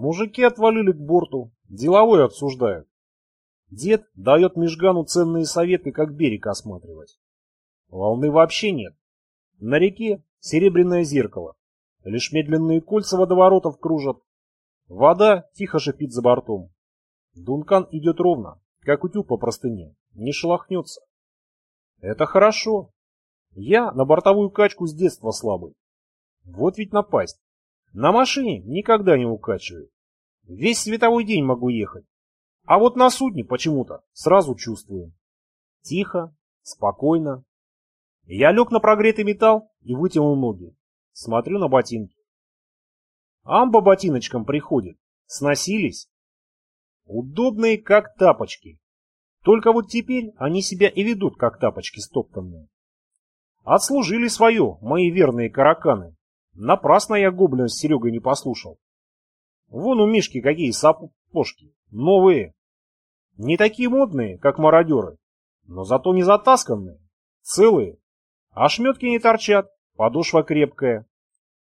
Мужики отвалили к борту, деловой обсуждают. Дед дает Межгану ценные советы, как берег осматривать. Волны вообще нет. На реке серебряное зеркало. Лишь медленные кольца водоворотов кружат. Вода тихо шипит за бортом. Дункан идет ровно, как утюг по простыне, не шелохнется. Это хорошо. Я на бортовую качку с детства слабый. Вот ведь напасть. На машине никогда не укачивает. Весь световой день могу ехать. А вот на судне почему-то сразу чувствую. Тихо, спокойно. Я лег на прогретый металл и вытянул ноги. Смотрю на ботинки. Амба ботиночкам приходит. Сносились. Удобные, как тапочки. Только вот теперь они себя и ведут, как тапочки стоптанные. Отслужили свое, мои верные караканы. Напрасно я гоблина с Серегой не послушал. Вон у Мишки какие сапожки, новые. Не такие модные, как мародеры, но зато не затасканные, целые. А шметки не торчат, подошва крепкая.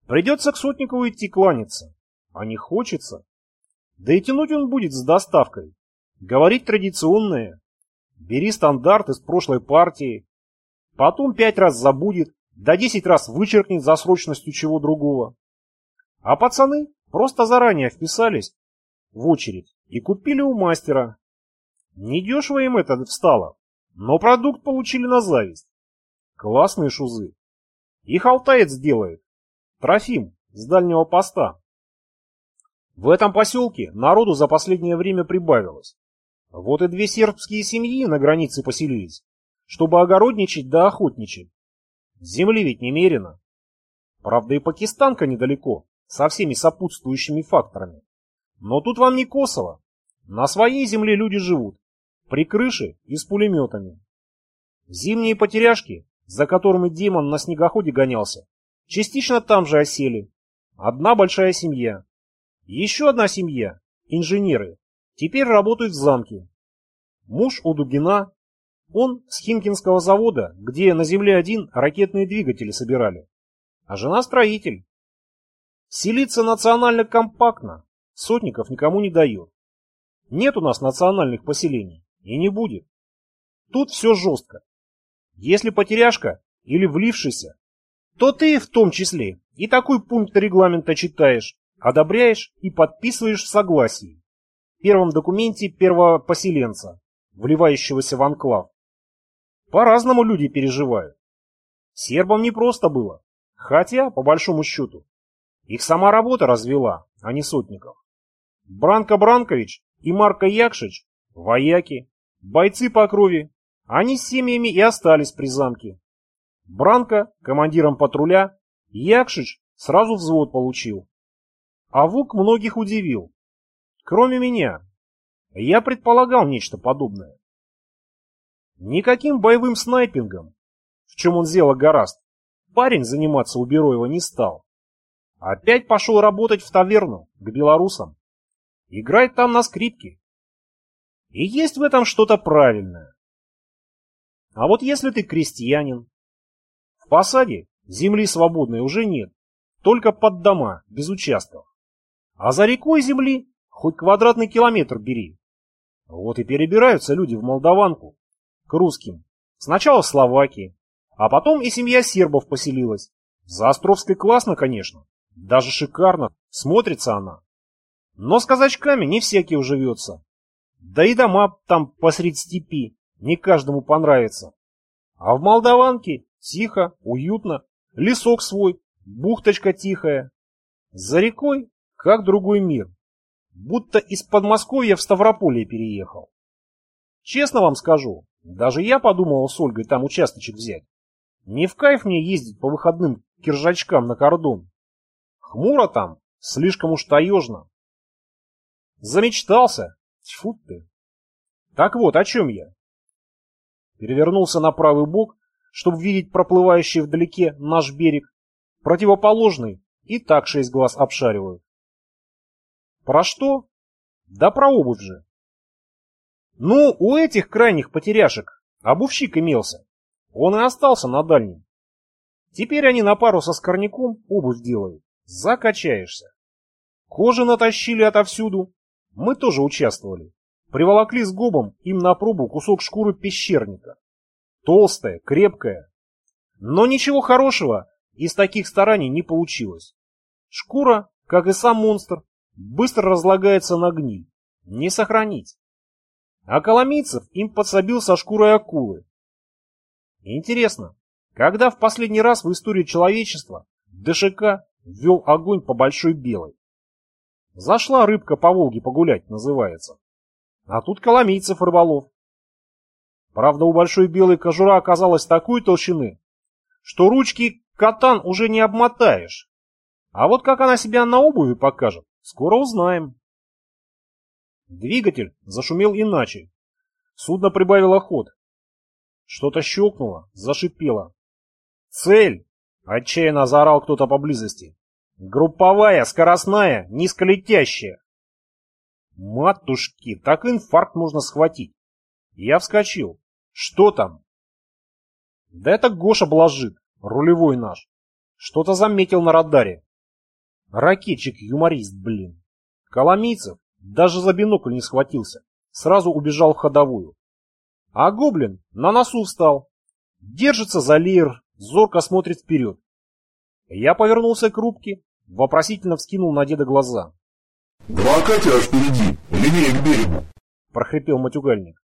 Придется к Сотникову идти кланяться, а не хочется. Да и тянуть он будет с доставкой. Говорить традиционное. Бери стандарт из прошлой партии. Потом пять раз забудет, да десять раз вычеркнет за срочностью чего другого. А пацаны просто заранее вписались в очередь и купили у мастера. Недешево им это встало, но продукт получили на зависть. Классные шузы. Их алтаец делает. Трофим с дальнего поста. В этом поселке народу за последнее время прибавилось. Вот и две сербские семьи на границе поселились, чтобы огородничать да охотничать. Земли ведь немерено. Правда и Пакистанка недалеко, со всеми сопутствующими факторами. Но тут вам не Косово. На своей земле люди живут, при крыше и с пулеметами. Зимние потеряшки, за которыми демон на снегоходе гонялся, частично там же осели. Одна большая семья. Еще одна семья, инженеры, теперь работают в замке. Муж у Дугина, он с Химкинского завода, где на Земле-1 ракетные двигатели собирали. А жена строитель. Селиться национально компактно, сотников никому не дает. Нет у нас национальных поселений, и не будет. Тут все жестко. Если потеряшка или влившийся, то ты в том числе и такой пункт регламента читаешь, одобряешь и подписываешь в согласии. В первом документе первого поселенца, вливающегося в анклав. По-разному люди переживают. Сербам не просто было. Хотя, по большому счету, их сама работа развела, а не сотников. Бранко Бранкович и Марко Якшич – вояки, бойцы по крови. Они с семьями и остались при замке. Бранко – командиром патруля, Якшич сразу взвод получил. А Вук многих удивил. Кроме меня. Я предполагал нечто подобное. Никаким боевым снайпингом, в чем он зело гораст, парень заниматься у Бероева не стал. Опять пошел работать в таверну, к белорусам. Играть там на скрипке. И есть в этом что-то правильное. А вот если ты крестьянин, в посаде земли свободной уже нет, только под дома, без участков. А за рекой земли хоть квадратный километр бери. Вот и перебираются люди в Молдаванку, к русским. Сначала в Словакии, а потом и семья сербов поселилась. За Островской классно, конечно. Даже шикарно. Смотрится она. Но с казачками не всякий уживется. Да и дома там посреди степи не каждому понравится. А в Молдаванке тихо, уютно, лесок свой, бухточка тихая. За рекой, как другой мир. Будто из Подмосковья в Ставрополье переехал. Честно вам скажу, даже я подумал с Ольгой там участочек взять. Не в кайф мне ездить по выходным киржачкам на кордон. Хмуро там, слишком уж таежно. Замечтался. Тьфу ты. Так вот, о чем я? Перевернулся на правый бок, чтобы видеть проплывающий вдалеке наш берег. Противоположный и так шесть глаз обшаривают. Про что? Да про обувь же. Ну, у этих крайних потеряшек обувщик имелся. Он и остался на дальнем. Теперь они на пару со скорняком обувь делают. Закачаешься. Кожи натащили отовсюду. Мы тоже участвовали. Приволокли с гобом им на пробу кусок шкуры пещерника. Толстая, крепкая. Но ничего хорошего из таких стараний не получилось. Шкура, как и сам монстр, быстро разлагается на гниль. Не сохранить. А коломийцев им подсобил со шкурой акулы. Интересно, когда в последний раз в истории человечества ДШК ввел огонь по Большой Белой? Зашла рыбка по Волге погулять, называется. А тут коломийцев рыболов. Правда, у Большой Белой кожура оказалась такой толщины, что ручки катан уже не обмотаешь. А вот как она себя на обуви покажет, скоро узнаем. Двигатель зашумел иначе. Судно прибавило ход. Что-то щелкнуло, зашипело. «Цель!» — отчаянно заорал кто-то поблизости. «Групповая, скоростная, низколетящая!» «Матушки, так инфаркт можно схватить!» Я вскочил. «Что там?» «Да это Гоша блажит, рулевой наш. Что-то заметил на радаре. Ракетчик-юморист, блин. Коломийцев даже за бинокль не схватился. Сразу убежал в ходовую. А гоблин на носу встал. Держится за леер, зорко смотрит вперед. Я повернулся к рубке, вопросительно вскинул на деда глаза. «Два катера впереди, левее к берегу», — прохрипел матюгальник.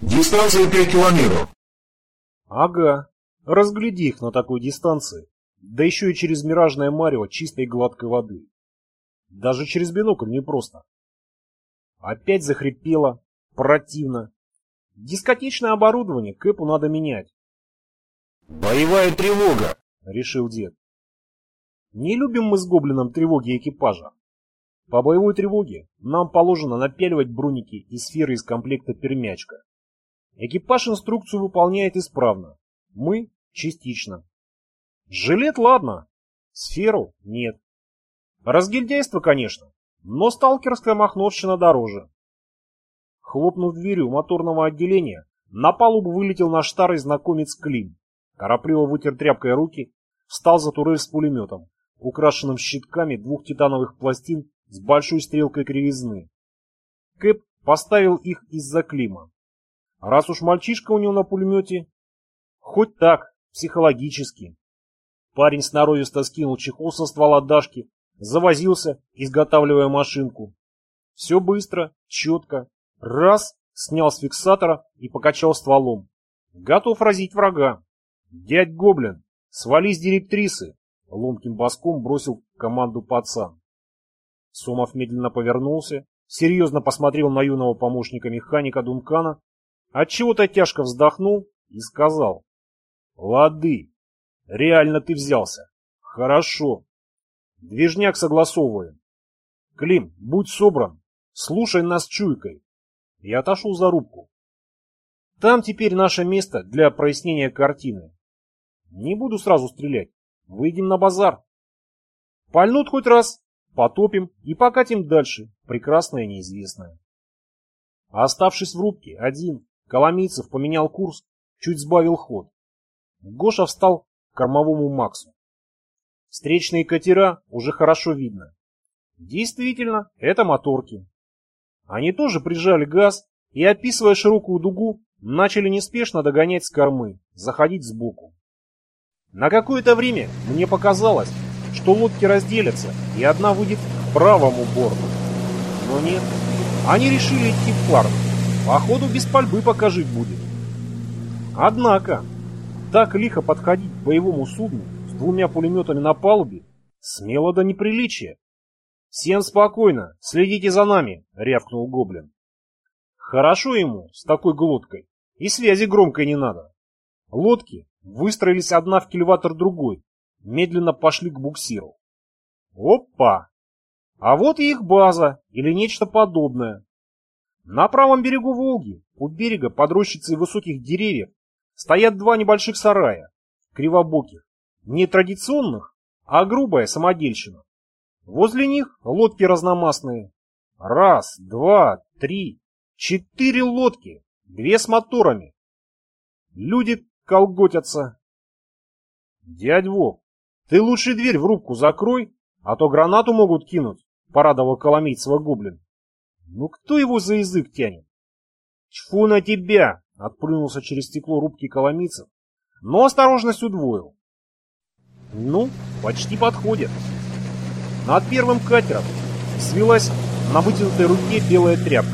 «Дистанция пять километров». «Ага, разгляди их на такой дистанции, да еще и через миражное марево чистой гладкой воды. Даже через бинокль непросто. Опять захрипело, противно. Дискотечное оборудование Кэпу надо менять. «Боевая тревога!» — решил дед. Не любим мы с гоблином тревоги экипажа. По боевой тревоге нам положено напяливать броники и сферы из комплекта «Пермячка». Экипаж инструкцию выполняет исправно. Мы — частично. Жилет ладно, сферу нет. Разгильдяйство, конечно, но сталкерская махновщина дороже. Хлопнув дверью моторного отделения, на палубу вылетел наш старый знакомец Клим. Торопливо вытер тряпкой руки, встал за турель с пулеметом, украшенным щитками двух титановых пластин с большой стрелкой кривизны. Кэп поставил их из-за Клима. Раз уж мальчишка у него на пулемете, хоть так, психологически. Парень сноровисто скинул чехол со ствола Дашки Завозился, изготавливая машинку. Все быстро, четко. Раз, снял с фиксатора и покачал стволом. Готов разить врага. Дядь Гоблин, свали с директрисы, ломким боском бросил команду пацан. Сомов медленно повернулся, серьезно посмотрел на юного помощника механика Дункана, отчего-то тяжко вздохнул и сказал. «Лады, реально ты взялся. Хорошо. Движняк согласовываем. Клим, будь собран. Слушай нас чуйкой. Я отошел за рубку. Там теперь наше место для прояснения картины. Не буду сразу стрелять. Выйдем на базар. Пальнут хоть раз, потопим и покатим дальше. Прекрасное неизвестное. Оставшись в рубке, один, Коломийцев поменял курс, чуть сбавил ход. Гоша встал к кормовому Максу. Встречные катера уже хорошо видно. Действительно, это моторки. Они тоже прижали газ и, описывая широкую дугу, начали неспешно догонять с кормы, заходить сбоку. На какое-то время мне показалось, что лодки разделятся, и одна выйдет к правому борту. Но нет, они решили идти в парк. Походу без пальбы пока жить будет. Однако, так лихо подходить к боевому судну двумя пулеметами на палубе смело до неприличия. «Всем спокойно, следите за нами», — рявкнул Гоблин. Хорошо ему с такой глоткой, и связи громкой не надо. Лодки выстроились одна в кильватор другой, медленно пошли к буксиру. Опа! А вот и их база или нечто подобное. На правом берегу Волги, у берега под рощицей высоких деревьев, стоят два небольших сарая, кривобоких, не традиционных, а грубая самодельщина. Возле них лодки разномастные. Раз, два, три, четыре лодки, две с моторами. Люди колготятся. Дядь Вов, ты лучше дверь в рубку закрой, а то гранату могут кинуть, порадовал Коломейцева гоблин. Ну кто его за язык тянет? Тьфу на тебя! Отплюнулся через стекло рубки Коломийцев, но осторожность удвоил. Ну, почти подходит. Над первым катером свелась на вытянутой руке белая тряпка.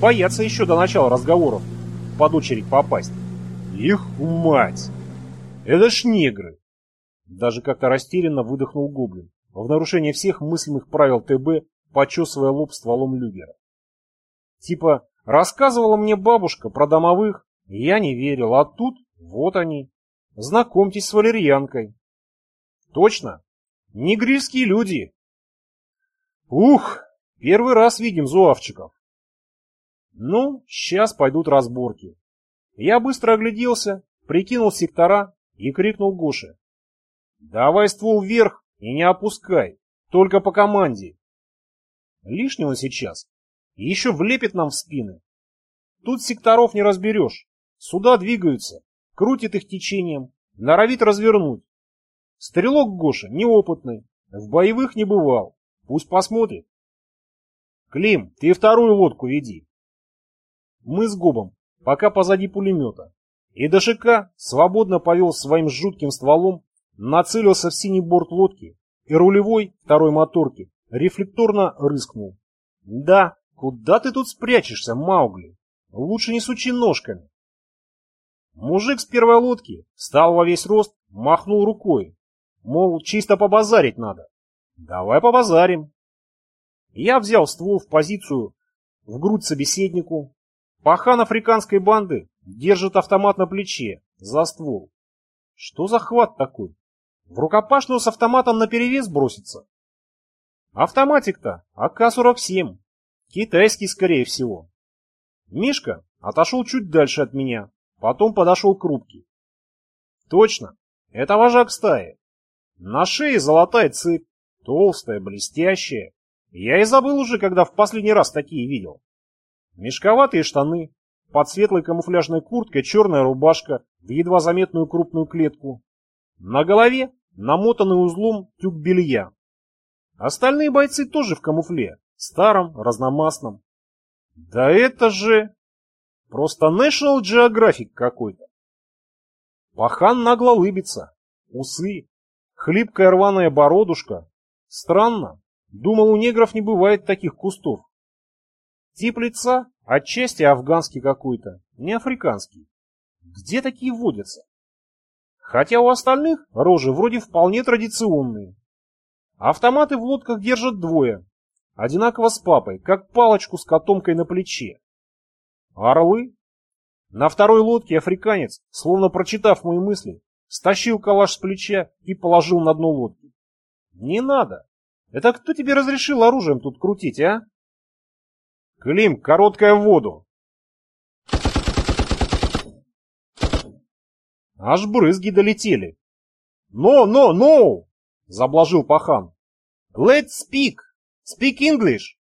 Боятся еще до начала разговоров под очередь попасть. Их мать! Это ж негры! Даже как-то растерянно выдохнул гоблин, в нарушение всех мыслимых правил ТБ, почесывая лоб стволом люгера. Типа, рассказывала мне бабушка про домовых, я не верил, а тут вот они. Знакомьтесь с валерьянкой. Точно, негрильские люди. Ух, первый раз видим зуавчиков. Ну, сейчас пойдут разборки. Я быстро огляделся, прикинул сектора и крикнул Гоше. Давай ствол вверх и не опускай, только по команде. Лишнего сейчас. еще влепит нам в спины. Тут секторов не разберешь. Суда двигаются, крутит их течением, норовит развернуть. Стрелок Гоша неопытный, в боевых не бывал. Пусть посмотрит. Клим, ты вторую лодку веди. Мы с Гобом пока позади пулемета. И ДШК свободно повел своим жутким стволом, нацелился в синий борт лодки, и рулевой второй моторки рефлекторно рыскнул. Да, куда ты тут спрячешься, Маугли? Лучше не сучи ножками. Мужик с первой лодки встал во весь рост, махнул рукой. Мол, чисто побазарить надо. Давай побазарим. Я взял ствол в позицию в грудь собеседнику. Пахан африканской банды держит автомат на плече, за ствол. Что за хват такой? В рукопашную с автоматом наперевес бросится? Автоматик-то АК-47. Китайский, скорее всего. Мишка отошел чуть дальше от меня, потом подошел к рубке. Точно, это вожак стаи. На шее золотая цепь, толстая, блестящая. Я и забыл уже, когда в последний раз такие видел. Мешковатые штаны, под светлой камуфляжной курткой черная рубашка в едва заметную крупную клетку. На голове намотанный узлом тюк белья. Остальные бойцы тоже в камуфле, старом, разномастном. Да это же... Просто National Geographic какой-то. Пахан нагло улыбится. Усы. Хлипкая рваная бородушка. Странно. Думал, у негров не бывает таких кустов. Тип лица отчасти афганский какой-то, не африканский. Где такие водятся? Хотя у остальных рожи вроде вполне традиционные. Автоматы в лодках держат двое, одинаково с папой, как палочку с котомкой на плече. Орлы? На второй лодке африканец, словно прочитав мои мысли, стащил калаш с плеча и положил на дно лодки. Не надо. Это кто тебе разрешил оружием тут крутить, а? Клим, короткая в воду. Аж брызги долетели. «Но, но, но!» — заблажил пахан. «Let's speak! Speak English!»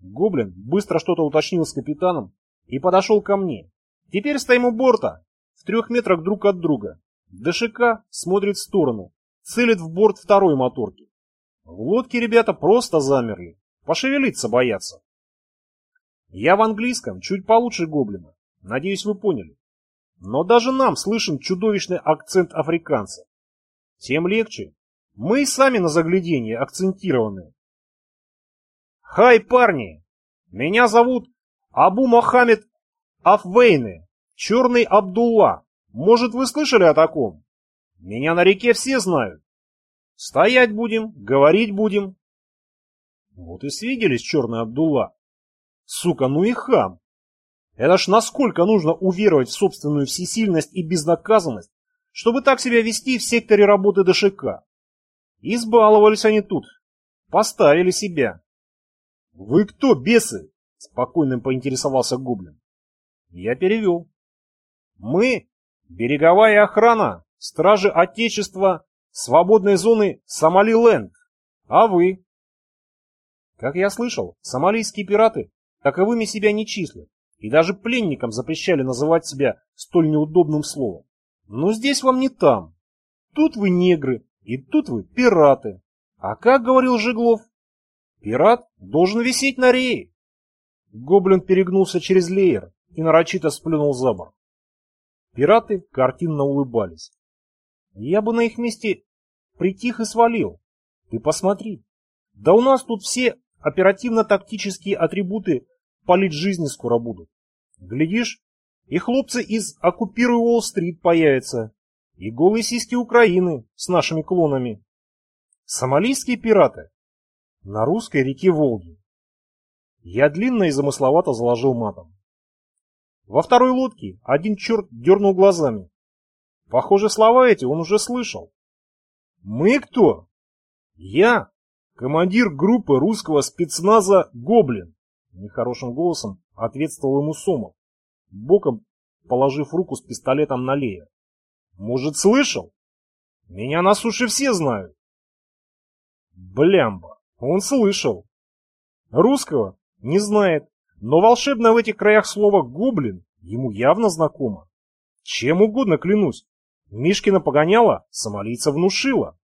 Гоблин быстро что-то уточнил с капитаном и подошел ко мне. Теперь стоим у борта, в трех метрах друг от друга. ДШК смотрит в сторону, целит в борт второй моторки. В лодке ребята просто замерли, пошевелиться боятся. Я в английском чуть получше гоблина, надеюсь вы поняли. Но даже нам слышен чудовищный акцент африканца. Тем легче. Мы и сами на загляденье акцентированные. Хай, парни! Меня зовут Абу Мохаммед Афвейны, Черный Абдулла. Может, вы слышали о таком? Меня на реке все знают. Стоять будем, говорить будем. Вот и свиделись, Черный Абдулла. Сука, ну и хам. Это ж насколько нужно уверовать в собственную всесильность и безнаказанность, чтобы так себя вести в секторе работы ДШК. Избаловались они тут, поставили себя. «Вы кто, бесы?» — спокойно поинтересовался Гоблин. Я перевел. «Мы — береговая охрана, стражи Отечества, свободной зоны Сомали-Ленд. А вы?» Как я слышал, сомалийские пираты таковыми себя не числят и даже пленникам запрещали называть себя столь неудобным словом. Но здесь вам не там. Тут вы негры, и тут вы пираты. А как говорил Жиглов, Пират должен висеть на рее. Гоблин перегнулся через леер и нарочито сплюнул за борт. Пираты картинно улыбались. Я бы на их месте притих и свалил. Ты посмотри. Да у нас тут все оперативно-тактические атрибуты полить жизни скоро будут. Глядишь, и хлопцы из «Оккупируй Уолл-стрит» появятся, и голые сиськи Украины с нашими клонами. Сомалийские пираты на русской реке Волги. Я длинно и замысловато заложил матом. Во второй лодке один черт дернул глазами. Похоже, слова эти он уже слышал. «Мы кто?» «Я, командир группы русского спецназа «Гоблин», — нехорошим голосом ответствовал ему Сомов, боком положив руку с пистолетом на Лея. «Может, слышал? Меня на суше все знают». Блямба, он слышал. Русского не знает, но волшебное в этих краях слово «гоблин» ему явно знакомо. Чем угодно клянусь. Мишкина погоняла, сомалийца внушила.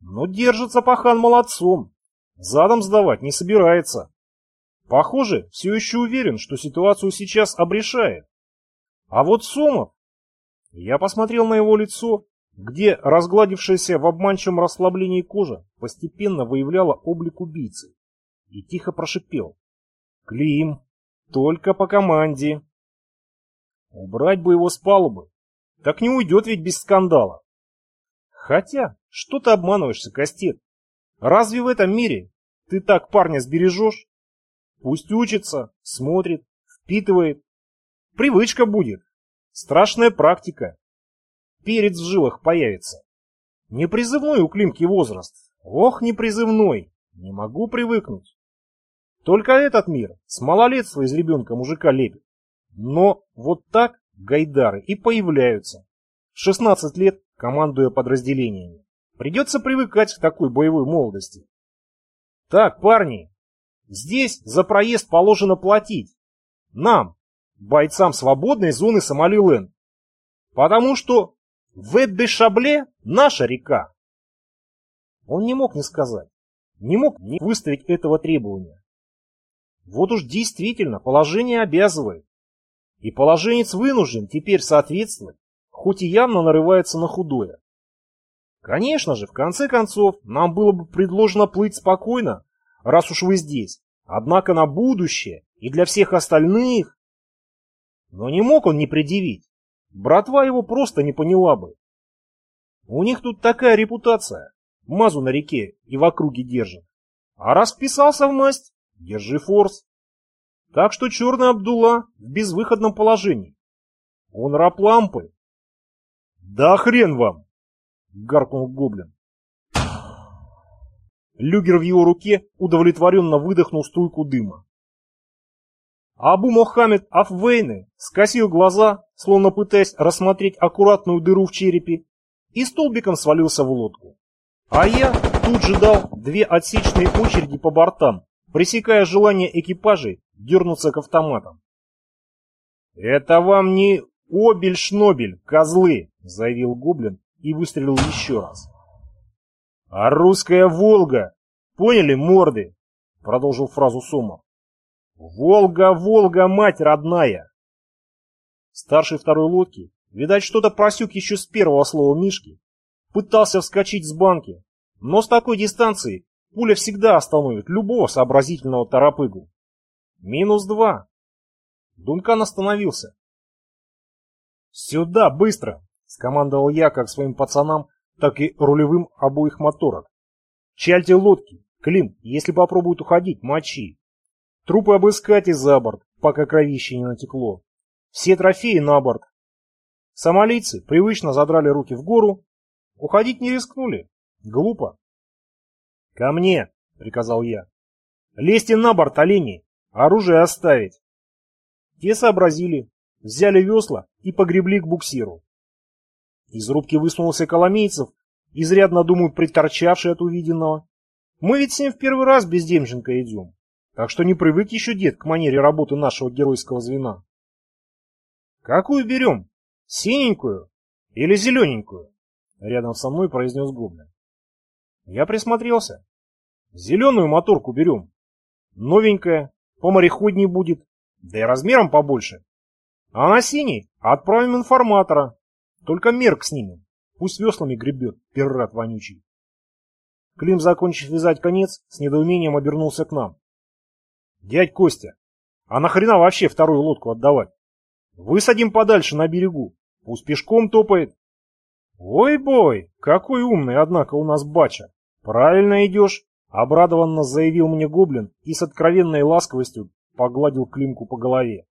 Но держится пахан молодцом. Задом сдавать не собирается. Похоже, все еще уверен, что ситуацию сейчас обрешает. А вот Сомов... Я посмотрел на его лицо, где разгладившаяся в обманчивом расслаблении кожа постепенно выявляла облик убийцы, и тихо прошипел. «Клим, только по команде!» Убрать бы его с палубы, так не уйдет ведь без скандала. Хотя, что ты обманываешься, Костет? Разве в этом мире ты так парня сбережешь? Пусть учится, смотрит, впитывает. Привычка будет. Страшная практика. Перец в жилах появится. Непризывной у Климки возраст. Ох, непризывной. Не могу привыкнуть. Только этот мир с малолетства из ребенка мужика лепит. Но вот так гайдары и появляются. В 16 лет командуя подразделениями. Придется привыкать к такой боевой молодости. Так, парни, Здесь за проезд положено платить. Нам, бойцам свободной зоны Сомалиленд. Потому что в Эббешабле наша река. Он не мог не сказать, не мог не выставить этого требования. Вот уж действительно положение обязывает. И положенец вынужден теперь соответствовать, хоть и явно нарывается на худое. Конечно же, в конце концов, нам было бы предложено плыть спокойно, раз уж вы здесь, однако на будущее и для всех остальных. Но не мог он не предъявить. Братва его просто не поняла бы. У них тут такая репутация. Мазу на реке и в округе держит. А раз вписался в масть, держи форс. Так что черный Абдулла в безвыходном положении. Он раб лампы. Да хрен вам! Гаркнул гоблин. Люгер в его руке удовлетворенно выдохнул струйку дыма. Абу Мохаммед Афвейны скосил глаза, словно пытаясь рассмотреть аккуратную дыру в черепе, и столбиком свалился в лодку. А я тут же дал две отсечные очереди по бортам, пресекая желание экипажей дернуться к автоматам. «Это вам не обель-шнобель, козлы!» — заявил Гоблин и выстрелил еще раз. «А русская Волга! Поняли, морды?» — продолжил фразу Сомов. «Волга, Волга, мать родная!» Старший второй лодки, видать, что-то просюк еще с первого слова Мишки, пытался вскочить с банки, но с такой дистанции пуля всегда остановит любого сообразительного торопыгу. Минус два. Дункан остановился. «Сюда, быстро!» — скомандовал я как своим пацанам, так и рулевым обоих моторов. Чальте лодки, Клим, если попробуют уходить, мочи. Трупы обыскать и за борт, пока кровище не натекло. Все трофеи на борт. Сомалийцы привычно задрали руки в гору. Уходить не рискнули. Глупо. «Ко мне!» — приказал я. «Лезьте на борт, олени! Оружие оставить!» Те сообразили, взяли весла и погребли к буксиру. Из рубки высунулся Коломейцев, изрядно, думаю, приторчавший от увиденного. Мы ведь с ним в первый раз без Демченко идем, так что не привык еще дед к манере работы нашего геройского звена. Какую берем? Синенькую или зелененькую? Рядом со мной произнес Гоблин. Я присмотрелся. Зеленую моторку берем, Новенькая, помореходней будет, да и размером побольше. А на синий отправим информатора. Только мерк снимем. Пусть веслами гребет, пират вонючий. Клим, закончив вязать конец, с недоумением обернулся к нам. Дядь Костя, а нахрена вообще вторую лодку отдавать? Высадим подальше на берегу. Пусть пешком топает. Ой-бой, какой умный, однако, у нас бача. Правильно идешь, обрадованно заявил мне гоблин и с откровенной ласковостью погладил Климку по голове.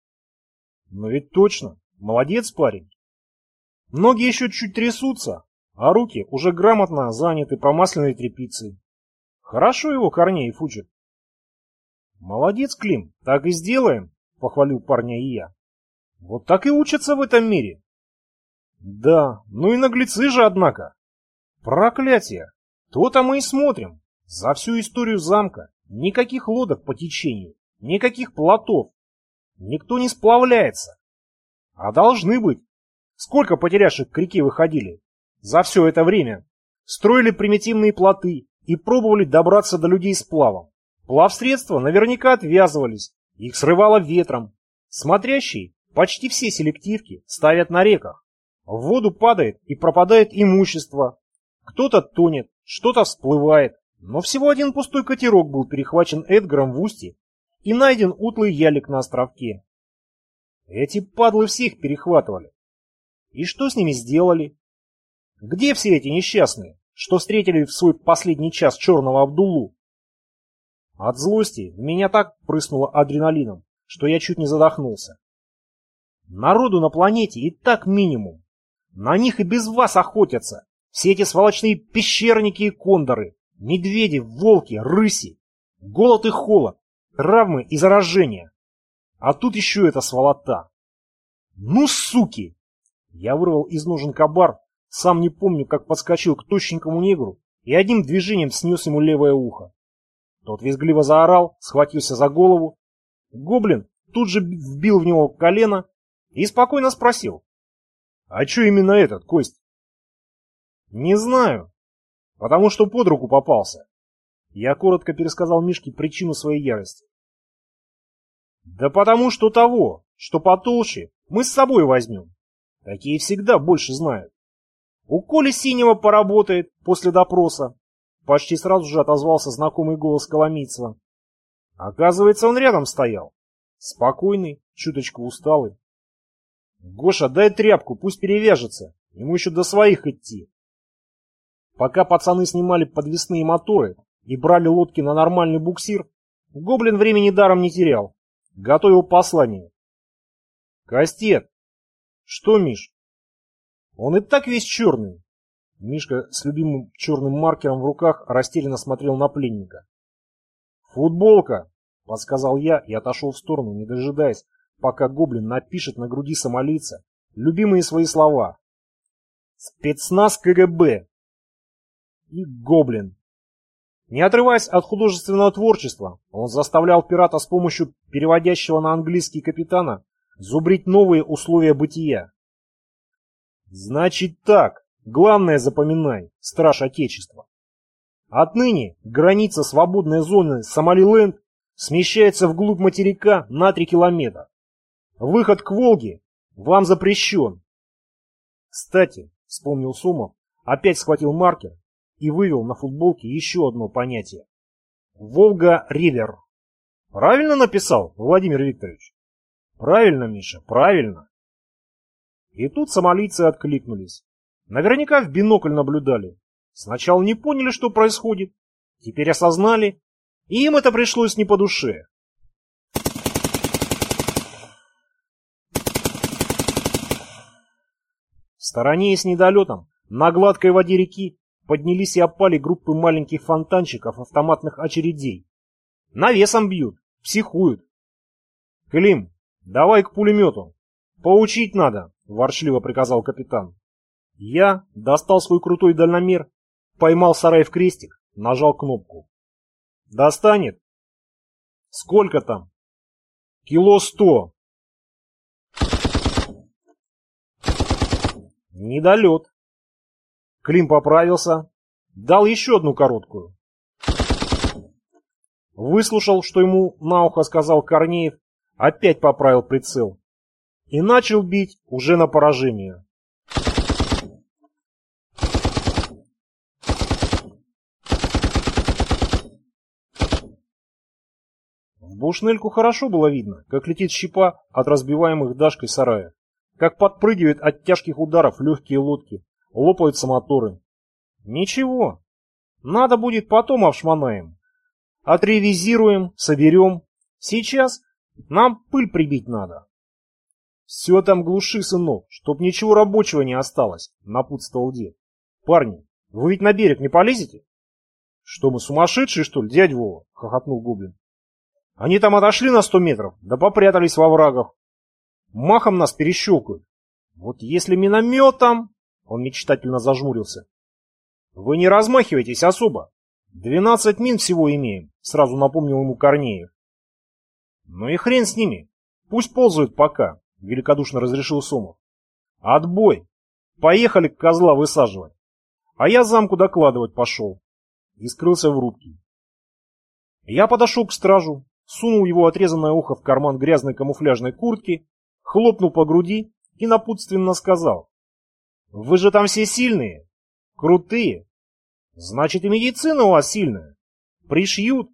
Но ведь точно, молодец парень. Ноги еще чуть трясутся, а руки уже грамотно заняты промасленной тряпицей. Хорошо его Корнеев учит. Молодец, Клим, так и сделаем, похвалил парня и я. Вот так и учатся в этом мире. Да, ну и наглецы же, однако. Проклятие! То-то мы и смотрим. За всю историю замка никаких лодок по течению, никаких плотов. Никто не сплавляется. А должны быть. Сколько потеряшек к реке выходили? За все это время. Строили примитивные плоты и пробовали добраться до людей с плавом. Плавсредства наверняка отвязывались, их срывало ветром. Смотрящие почти все селективки ставят на реках. В воду падает и пропадает имущество. Кто-то тонет, что-то всплывает. Но всего один пустой катерок был перехвачен Эдгаром в устье и найден утлый ялик на островке. Эти падлы всех перехватывали. И что с ними сделали? Где все эти несчастные, что встретили в свой последний час черного Абдулу? От злости меня так прыснуло адреналином, что я чуть не задохнулся. Народу на планете и так минимум. На них и без вас охотятся. Все эти сволочные пещерники и кондоры, медведи, волки, рыси. Голод и холод, травмы и заражения. А тут еще эта сволота. Ну, суки! Я вырвал из ножен кабар, сам не помню, как подскочил к тощенькому негру и одним движением снес ему левое ухо. Тот визгливо заорал, схватился за голову. Гоблин тут же вбил в него колено и спокойно спросил. «А что именно этот, Кость?» «Не знаю, потому что под руку попался». Я коротко пересказал Мишке причину своей ярости. «Да потому что того, что потолще, мы с собой возьмем. Такие всегда больше знают. У Коли Синего поработает после допроса, Почти сразу же отозвался знакомый голос Коломийцева. Оказывается, он рядом стоял. Спокойный, чуточку усталый. «Гоша, дай тряпку, пусть перевяжется. Ему еще до своих идти». Пока пацаны снимали подвесные моторы и брали лодки на нормальный буксир, Гоблин времени даром не терял. Готовил послание. «Кастет!» «Что, Миш?» «Он и так весь черный. Мишка с любимым черным маркером в руках растерянно смотрел на пленника. «Футболка!» — подсказал я и отошел в сторону, не дожидаясь, пока гоблин напишет на груди сомалийца любимые свои слова. «Спецназ КГБ!» И гоблин. Не отрываясь от художественного творчества, он заставлял пирата с помощью переводящего на английский капитана зубрить новые условия бытия. «Значит так», Главное запоминай, страж Отечества. Отныне граница свободной зоны Сомалиленд смещается вглубь материка на 3 километра. Выход к Волге вам запрещен. Кстати, вспомнил Сумов, опять схватил маркер и вывел на футболке еще одно понятие. Волга-Ривер. Правильно написал, Владимир Викторович? Правильно, Миша, правильно. И тут сомалийцы откликнулись. Наверняка в бинокль наблюдали. Сначала не поняли, что происходит, теперь осознали, и им это пришлось не по душе. Стороне и с недолетом, на гладкой воде реки, поднялись и опали группы маленьких фонтанчиков автоматных очередей. Навесом бьют, психуют. «Клим, давай к пулемету. Поучить надо», — ворчливо приказал капитан. Я достал свой крутой дальномер, поймал сарай в крестик, нажал кнопку. Достанет? Сколько там? Кило сто. Недолет. Клим поправился, дал еще одну короткую. выслушал, что ему на ухо сказал Корнеев, опять поправил прицел и начал бить уже на поражение. В бушнельку хорошо было видно, как летит щепа от разбиваемых дашкой сарая, как подпрыгивают от тяжких ударов легкие лодки, лопаются моторы. Ничего, надо будет потом обшмонаем. Отревизируем, соберем. Сейчас нам пыль прибить надо. Все там глуши, сынок, чтоб ничего рабочего не осталось, напутствовал дед. Парни, вы ведь на берег не полезете? Что мы сумасшедшие, что ли, дядь Вова? Хохотнул Гоблин. Они там отошли на сто метров, да попрятались во врагах. Махом нас перещелкают. Вот если минометом... Он мечтательно зажмурился. Вы не размахивайтесь особо. Двенадцать мин всего имеем, сразу напомнил ему Корнеев. Ну и хрен с ними. Пусть ползают пока, великодушно разрешил Сомов. Отбой. Поехали козла высаживать. А я замку докладывать пошел. И скрылся в рубке. Я подошел к стражу, сунул его отрезанное ухо в карман грязной камуфляжной куртки, хлопнул по груди и напутственно сказал. «Вы же там все сильные, крутые. Значит, и медицина у вас сильная. Пришьют».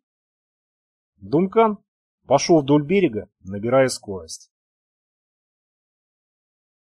Дункан пошел вдоль берега, набирая скорость.